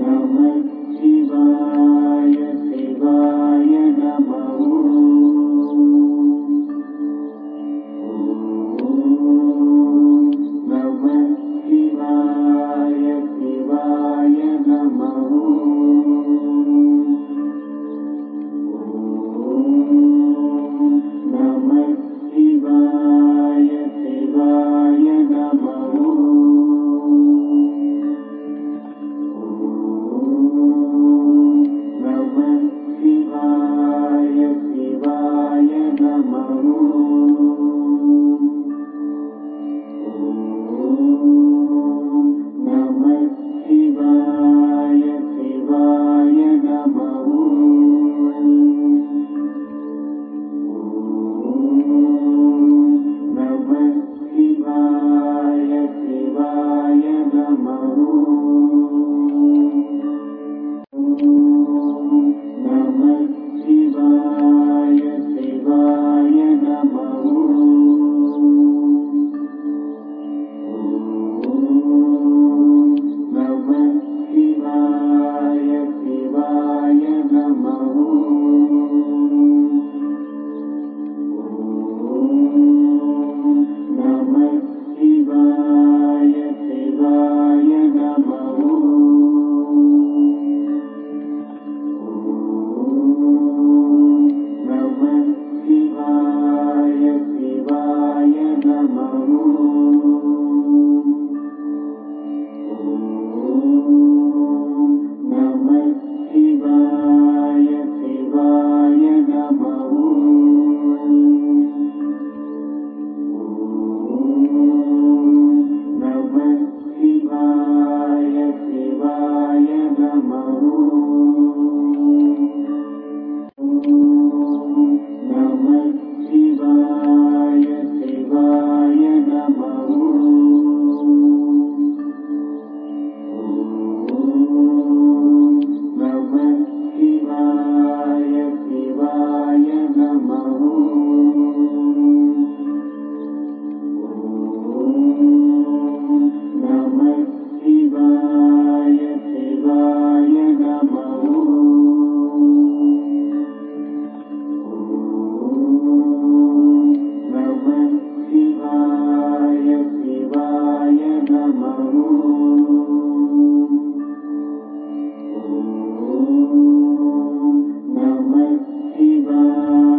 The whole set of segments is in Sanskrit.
नमः शिवाय शिवाय नमः Namah Shivaya.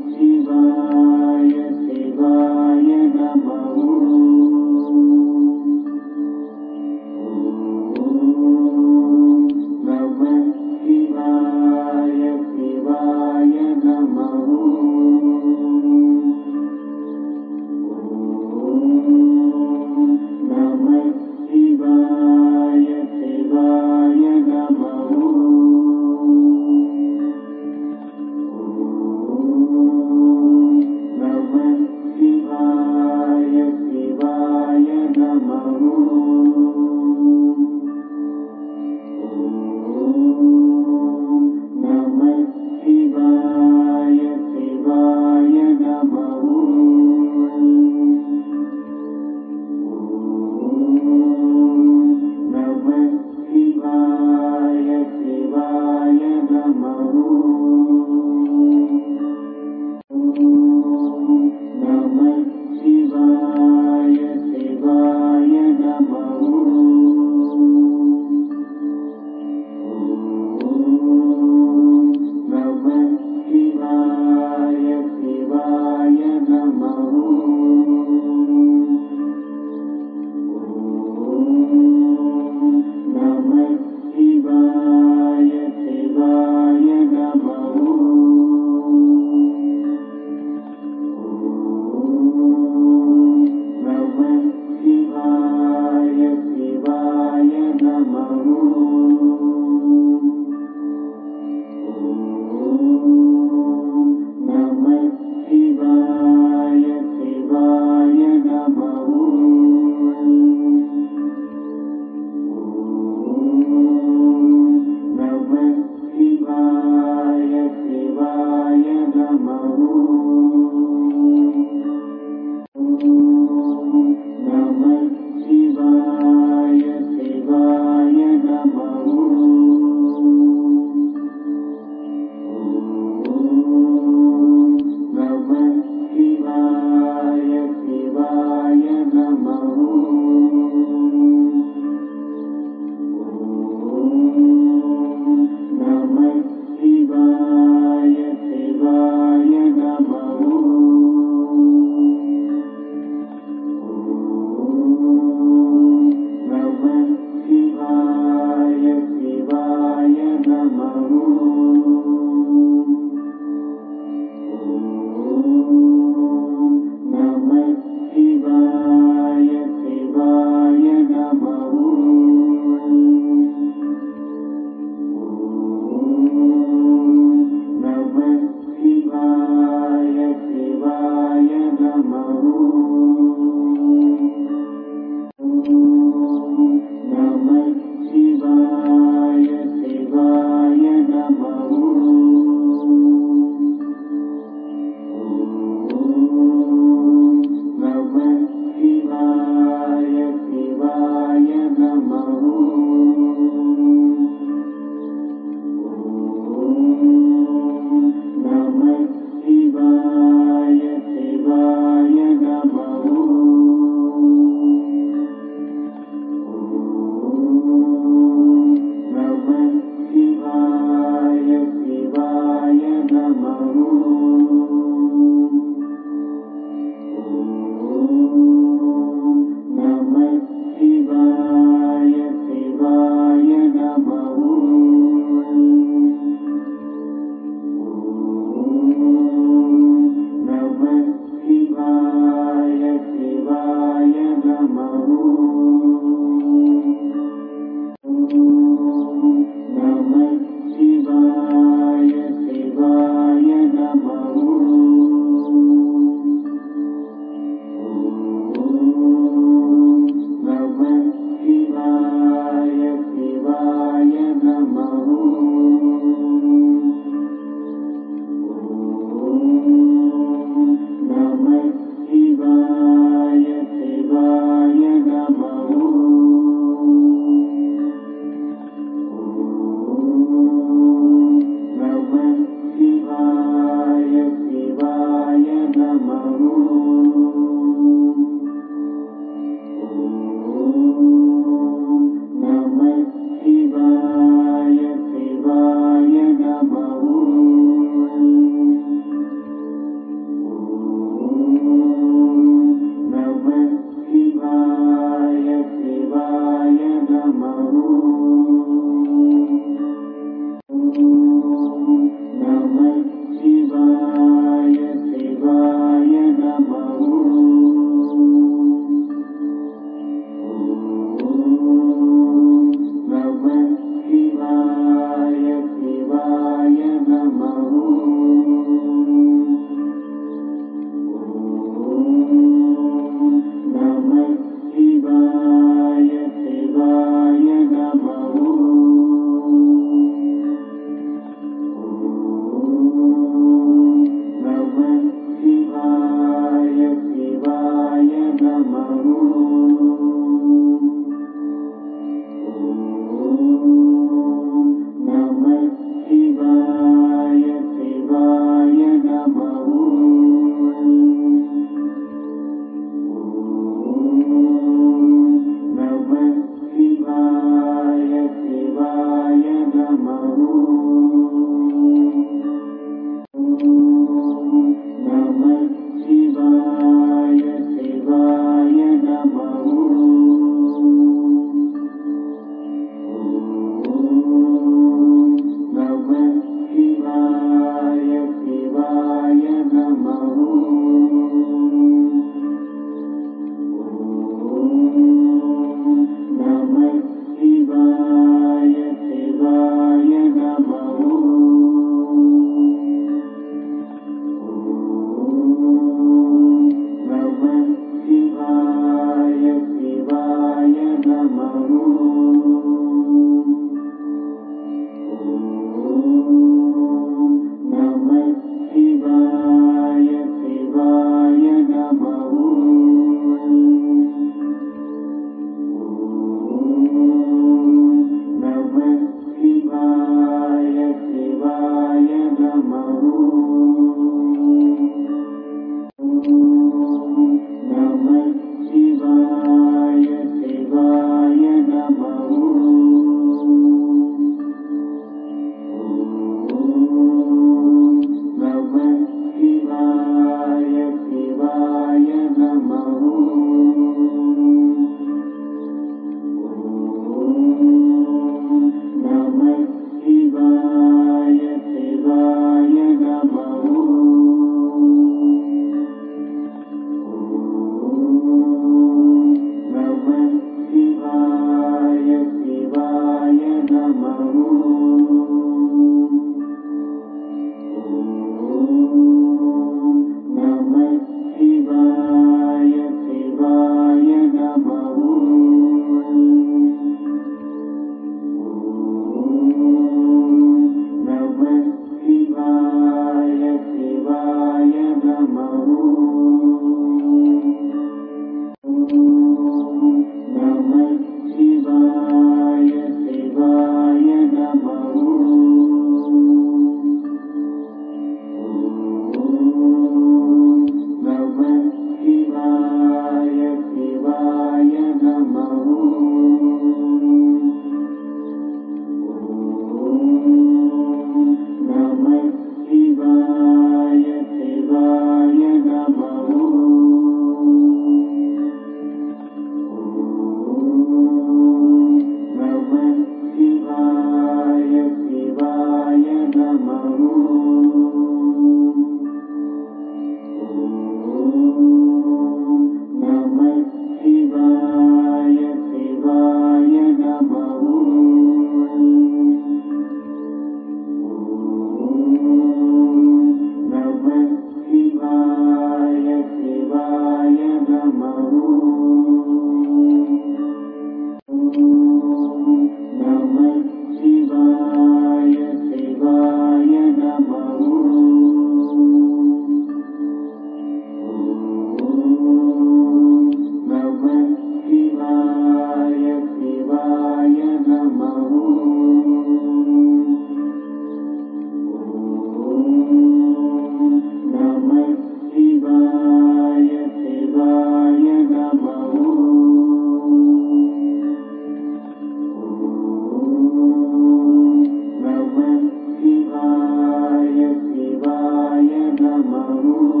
Jesus.